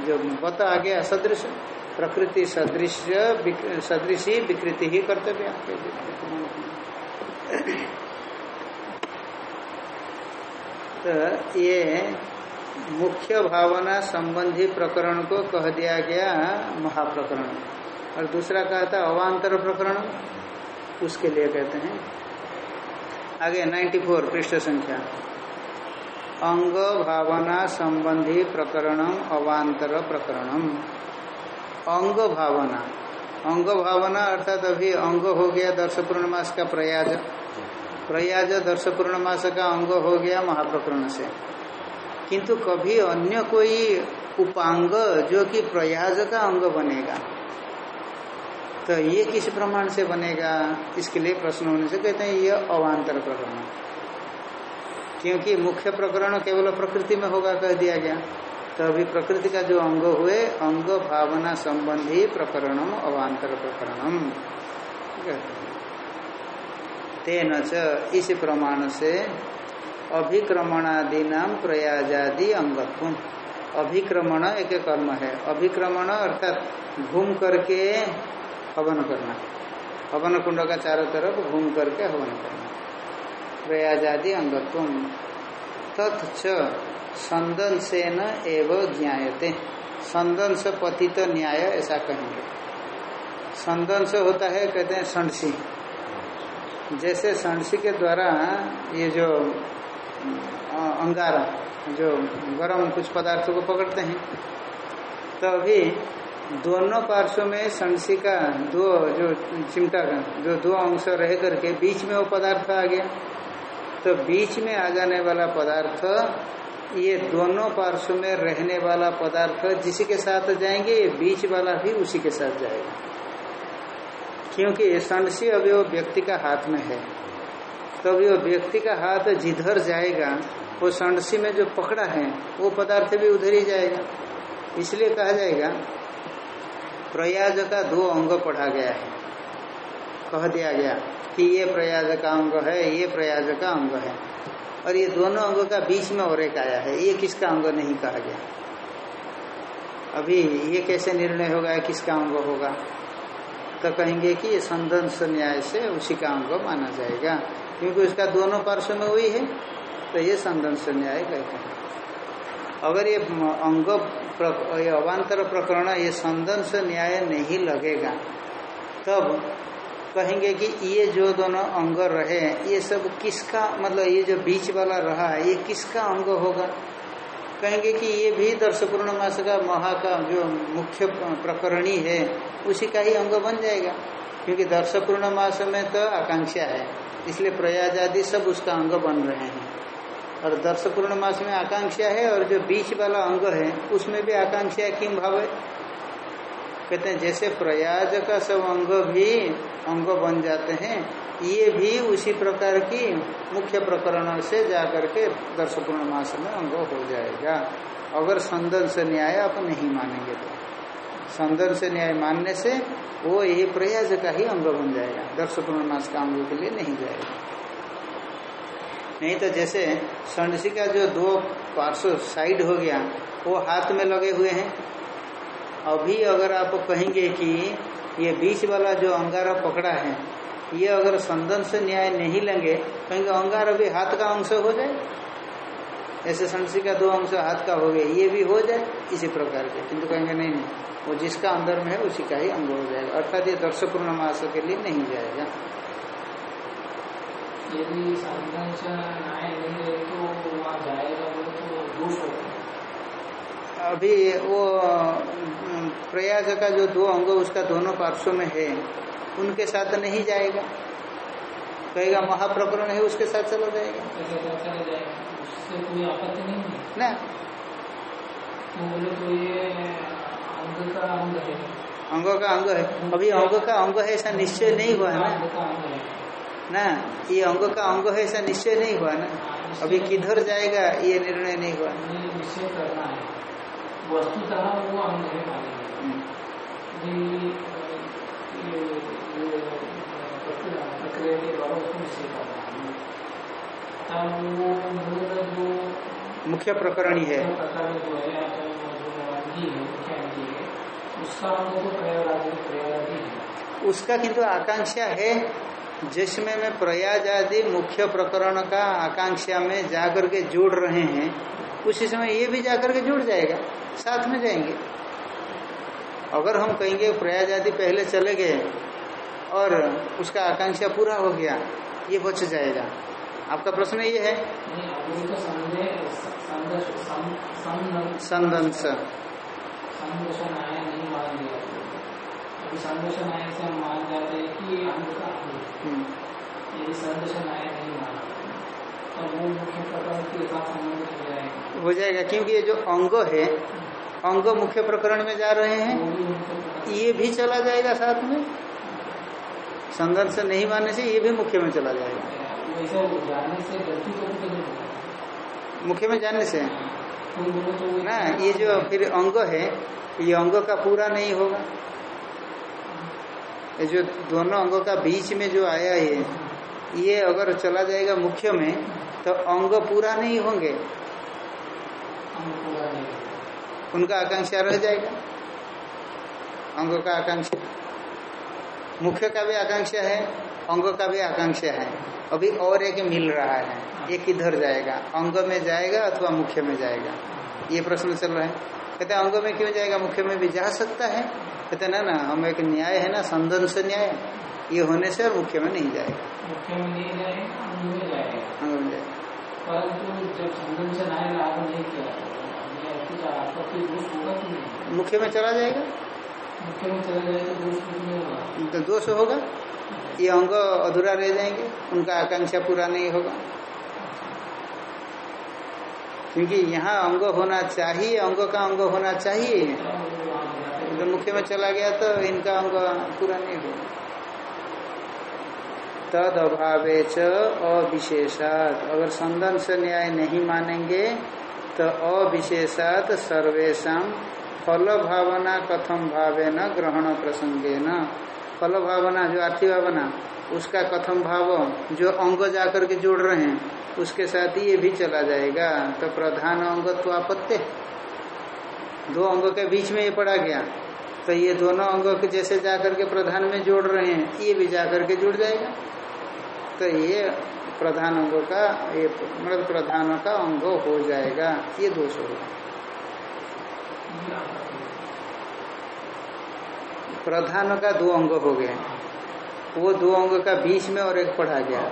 जो बत आ गया सदृश प्रकृति सदृश सदृशी, विकृति ही कर्तव्य। तो ये मुख्य भावना संबंधी प्रकरण को कह दिया गया महाप्रकरण। और दूसरा कहा था अवांतर प्रकरण, उसके लिए कहते हैं। आगे 94 पृष्ठ संख्या। अंग भावना संबंधी प्रकरणम अवान्तर प्रकरणम। अंग भावना। अंग भावना अर्थात अभी अंग हो गया दर्श पूर्णमास का प्रयाज। प्रयाज दर्श पूर्णमास का अंग हो गया महाप्रकरण से। किंतु कभी अन्य कोई उपांग जो कि प्रयाज का अंग बनेगा तो ये किस प्रमाण से बनेगा? इसके लिए प्रश्न होने से कहते हैं, ये अवान्तर प्रकरण। क्योंकि मुख्य प्रकरण केवल प्रकृति में होगा कह दिया गया। तो अभी प्रकृति का जो अंग हुए, अंग भावना संबंधी प्रकरणम अवान्तर प्रकरणम। तेन च इस प्रमाण से अभिक्रमणादि नाम प्रयाजादि अंगत्व। अभिक्रमण एक कर्म है। अभिक्रमण अर्थात घूम करके हवन करना। हवन कुंड का चारों तरफ़ घूम करके हवन करना। प्रयाजादि अंगत्व। तत्च संदंसेन एवं ज्ञाते संदंस पतित न्याय ऐसा कहेंगे। संदंस होता है, कहते हैं संडसी जैसे संडसी के द्वारा ये जो अंगारा, जो गर्म कुछ पदार्थों को पकड़ते हैं तो अभी दोनों पार्श्व में संसी का दो जो चिमटा का जो दो अंश रह करके बीच में वो पदार्थ आ गया। तो बीच में आ जाने वाला पदार्थ ये दोनों पार्श्व में रहने वाला पदार्थ जिसी के साथ जाएँगे ये बीच वाला भी उसी के साथ जाएगा। क्योंकि संडसी अभी वो व्यक्ति का हाथ में है। तो अभी वो व्यक्ति का हाथ जिधर जाएगा, वो संडसी में जो पकड़ा है, वो पदार्थ भी उधर ही जाएगा। इसलिए कहा जाएगा, प्रयाज का दो अंग पढ़ा गया है। कह दिया गया कि ये प्रयाज का अंग है, ये प्रयाज का अंग है। और ये दोनों अंगों का बीच में और एक आया है। ये किसका अंग नहीं कहा गया? अभी ये कैसे निर्णय होगा किसका अंग होगा? तो कहेंगे कि ये संदंश न्याय से उसी का अंग माना जाएगा। क्योंकि उसका दोनों पार्श्व में वही है तो ये संदंश न्याय कहते हैं। अगर ये अंग ये अवान्तर प्रकरण, ये संदंश न्याय नहीं लगेगा, तब कहेंगे कि ये जो दोनों अंग रहे, ये सब किसका मतलब ये जो बीच वाला रहा है ये किसका अंग होगा? कहेंगे कि ये भी दर्श पूर्णमास का, महा का जो मुख्य प्रकरणी है, उसी का ही अंग बन जाएगा। क्योंकि दर्श पूर्णमास में तो आकांक्षा है, इसलिए प्रयाज आदि सब उसका अंग बन रहे हैं। और दर्श पूर्णमास में आकांक्षा है, और जो बीच वाला अंग है, उसमें भी आकांक्षा किम भाव है। कहते हैं, जैसे प्रयाज का सब अंग भी अंग बन जाते हैं, ये भी उसी प्रकार की मुख्य प्रकरण से जाकर के दर्श पूर्णमास में अंग हो जाएगा। अगर संदन से न्याय आप नहीं मानेंगे तो। संदन से न्याय मानने से वो ये प्रयाज का ही अंग बन जाएगा। दर्श पूर्णमास का अंग के लिए नहीं जाएगा। नहीं तो जैसे संडसी का जो दो पार्श्व साइड हो गया, वो हाथ में लगे हुए हैं। अभी अगर आप कहेंगे कि ये बीच वाला जो अंगारा पकड़ा है, ये अगर संदन से न्याय नहीं लेंगे, कहेंगे अंगार अभी हाथ का अंश हो जाए? ऐसे संसी का दो अंश हाथ का हो गया ये भी हो जाए? इसी प्रकार के। किंतु कहेंगे नहीं नहीं, वो जिसका अंदर में है, उसी का ही अंग हो जाएगा। अर्थात ये दर्श पूर्णमास के लिए नहीं जाएगा। यदि तो वहाँ जाएगा, वो तो दोष होगा। अभी वो प्रयाग का जो दो अंग उसका दोनों पार्श्व में है। उनके साथ नहीं जाएगा। कहेगा महाप्रकरण है उसके साथ चला जाएगा। नहीं है? ना। तो बोले तो अंग का अंग है। अंग का अंग है। अभी अंग का अंग है ऐसा निश्चय नहीं हुआ है ना है। ना ये अंग का अंग है ऐसा निश्चय नहीं हुआ ना। अभी किधर जाएगा ये निर्णय नहीं हुआ ये निश्चय करना है वस्तुतः वो अंग है मानेंगे प्रक्रिया के द्वारा करना है। तब वो मूल जो मुख्य प्रकरणी है प्रकार जो है मुख्य उसका अंग तो प्रयाग प्रयाग है उसका किंतु आकांक्षा है जिसमें मैं प्रयाज आदि मुख्य प्रकरण का आकांक्षा में जाकर के जोड़ रहे हैं उसी समय ये भी जाकर के जुड़ जाएगा साथ में जाएँगे। अगर हम कहेंगे प्रयाज आदि पहले चले गए और उसका आकांक्षा पूरा हो गया ये बच जाएगा। आपका प्रश्न ये है? संदंश संदर्शन आया नहीं मान लिया। अभी संदर्शन आया से हम मान जाते हैं कि हो जाएगा क्योंकि ये जो अंग है अंग मुख्य प्रकरण में जा रहे हैं ये भी चला जाएगा साथ में? संघर्ष नहीं मानने से ये भी मुख्य में चला जाएगा। पड़ेगी। मुख्य में जाने से? तो ना ये जो फिर अंग है ये अंग का पूरा नहीं होगा। ये जो दोनों अंगों का बीच में जो आया है ये अगर चला जाएगा मुख्य में तो अंग पूरा नहीं होंगे। उनका आकांक्षा रह जाएगा। अंग का आकांक्षा। मुख्य का भी आकांक्षा है, अंग का भी आकांक्षा है। अभी और एक मिल रहा है, एक किधर जाएगा। अंग में जाएगा अथवा मुख्य में जाएगा? ये प्रश्न चल रहा है। कहते अंग में क्यों जाएगा? मुख्य में भी जा सकता है। कहते ना ना, हम एक न्याय है ना संदंश न्याय। ये होने से और मुख्य में नहीं जाएगा। मुख्य में नहीं जाएगा अंग में जाएगा। अंग में जाएगा। परंतु जब संगम से नहीं किया मुख्य में चला जाएगा? मुख्य में चला जाए तो दोष नहीं होगा? तो दोष होगा। ये अंग अधूरा रह जाएँगे उनका आकांक्षा पूरा नहीं होगा। क्योंकि यहाँ अंग होना चाहिए अंग का अंग होना चाहिए। तो मुख्य में चला गया तो इनका अंग पूरा नहीं होगा। तद अभावे च अविशेषात। अगर संदन से न्याय नहीं मानेंगे तो अविशेषात सर्वेशा फल भावना कथम भावे न ग्रहण प्रसंगे न फल भावना जो आर्थिक भावना, उसका कथम भाव, जो अंग जाकर के जोड़ रहे हैं, उसके साथ ये भी चला जाएगा। तो प्रधान अंग तो आपत्ति दो अंगों के बीच में ये पड़ा गया। तो ये दोनों अंगों के जैसे जाकर के प्रधान में जोड़ रहे हैं, ये भी जाकर के जुड़ जाएगा। तो ये प्रधान अंगों का, ये मतलब प्रधान का अंग हो जाएगा। ये दोष होगा। प्रधान का दो अंग हो गए। वो दो अंग का बीच में और एक पढ़ा गया।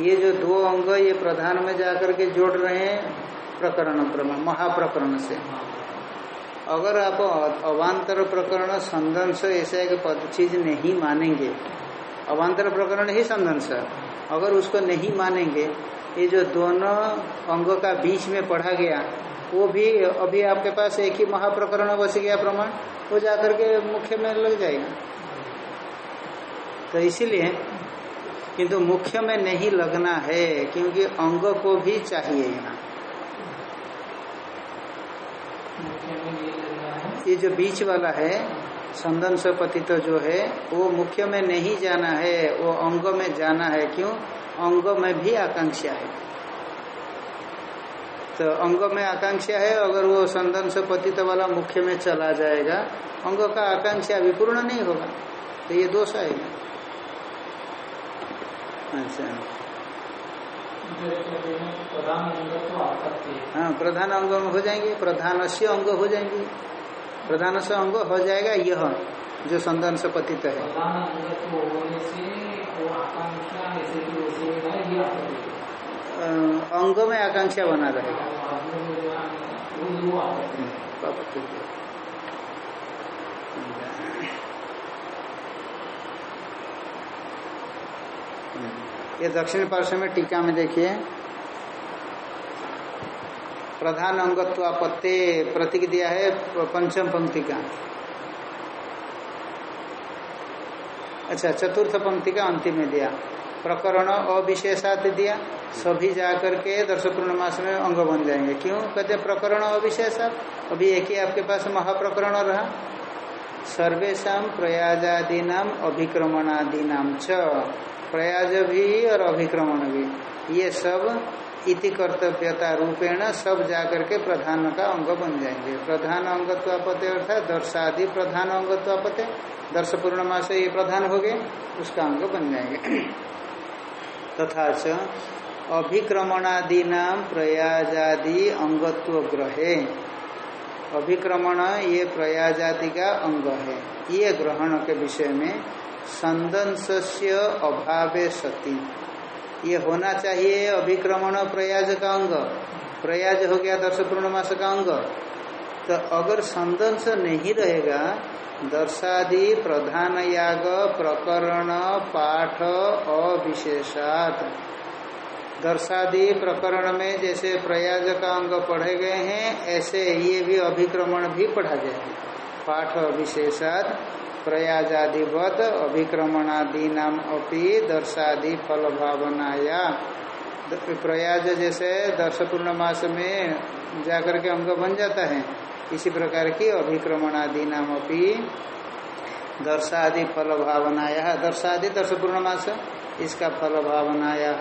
ये जो दो अंग ये प्रधान में जाकर के जोड़ रहे हैं, प्रकरण महाप्रकरण से। अगर आप अवान्तर प्रकरण संदंश ऐसा एक पद, चीज़ नहीं मानेंगे अवान्तर प्रकरण ही संदंश अगर उसको नहीं मानेंगे ये जो दोनों अंगों का बीच में पढ़ा गया वो भी अभी आपके पास एक ही महाप्रकरण बच गया प्रमाण वो जाकर के मुख्य में लग जाएगा। तो इसीलिए किंतु मुख्य में नहीं लगना है क्योंकि अंग को भी चाहिए यहाँ। ये जो बीच वाला है संदन पति तो जो है, वो मुख्य में नहीं जाना है, वो अंग में जाना है। क्यों? अंग में भी आकांक्षा है। तो अंग में आकांक्षा है, अगर वो संदन से पतित वाला मुख्य में चला जाएगा, अंग का आकांक्षा अभी पूर्ण नहीं होगा। तो ये दोष आएगा अच्छा। हाँ प्रधान अंग में हो जाएँगे प्रधान से अंग हो जाएँगे। प्रधान से अंग हो जाएगा यह जो संदन से पतित है। अंग में आकांक्षा बना रहेगा। और आदमी में जो है, वो वो आपत्ति है। पाप ठीक है। ये दक्षिण पार्श्व में टीका में देखिए। प्रधान अंगत्व आपत्ति प्रतीक दिया है पंचम पंक्ति का। अच्छा चतुर्थ पंक्ति का अंतिम में दिया। प्रकरण अविशेषात दिया। सभी जाकर के दर्श पूर्णमास में अंग बन जाएँगे। क्यों? कहते प्रकरण अविशेषात। अभी एक ही आपके पास महाप्रकरण रहा। सर्वेशा प्रयाजादी नाम अभिक्रमणादि नाम च। प्रयाज भी और अभिक्रमण भी। ये सब इति कर्तव्यता रूपेण सब जाकर के प्रधान का अंग बन जाएँगे। प्रधान अंगत्वापते अर्थात दर्शादि प्रधान अंगत्वापते दर्श पूर्णमा से ये प्रधान हो गए, उसका अंग बन जाएँगे। तथा च अभिक्रमणादि नाम प्रयाजादि अंगत्व ग्रहे। अभिक्रमण ये प्रयाजाति का अंग है। ये ग्रहण के विषय में संदंस्य अभावे सती। ये होना चाहिए अभिक्रमण प्रयाज का अंग। प्रयाज हो गया दर्श पूर्णमास का अंग। तो अगर संदर्श नहीं रहेगा, दर्शादि प्रधान याग, प्रकरण, पाठ अविशेषात। दर्शादि प्रकरण में जैसे प्रयाज का अंग पढ़े गए हैं, ऐसे ये भी अभिक्रमण भी पढ़ा जाए पाठ विशेषाद प्रयाजादिवत अभिक्रमणादि नाम अपनी दर्शादि फल भावनाया प्रयाज जैसे दर्श पूर्णमास में जाकर के अंग बन जाता है। इसी प्रकार की अभिक्रमणादि नाम अपनी दर्शादि फल भावनाया दर्शादि दर्श पूर्णमास इसका फल भावनाया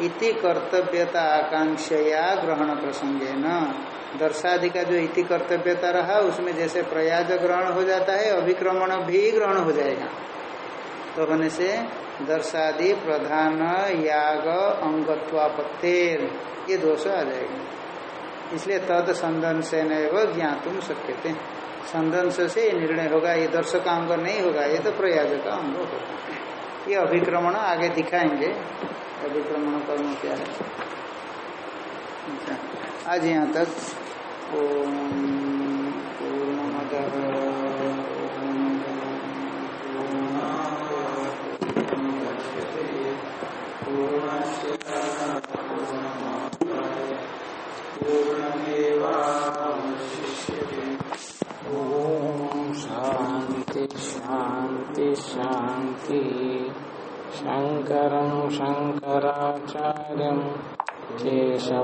इति कर्तव्यता आकांक्षया ग्रहण प्रसंगे न दर्शादि का जो इति कर्तव्यता रहा, उसमें जैसे प्रयाज ग्रहण हो जाता है, अभिक्रमण भी ग्रहण हो जाएगा। तो होने से दर्शादि प्रधान याग अंगत्वापत्तेर ये दोष आ जाएगा। इसलिए तद संदन से न ज्ञातुम शक्य थे संदंश से निर्णय होगा, ये दर्शक अंग नहीं होगा, ये तो प्रयाज का अंग होगा। ये अभिक्रमण आगे दिखाएँगे, अभिक्रमण कर्म क्या है अच्छा। आज यहाँ तक ओम शांति शांति शङ्करं शङ्कराचार्यं केशव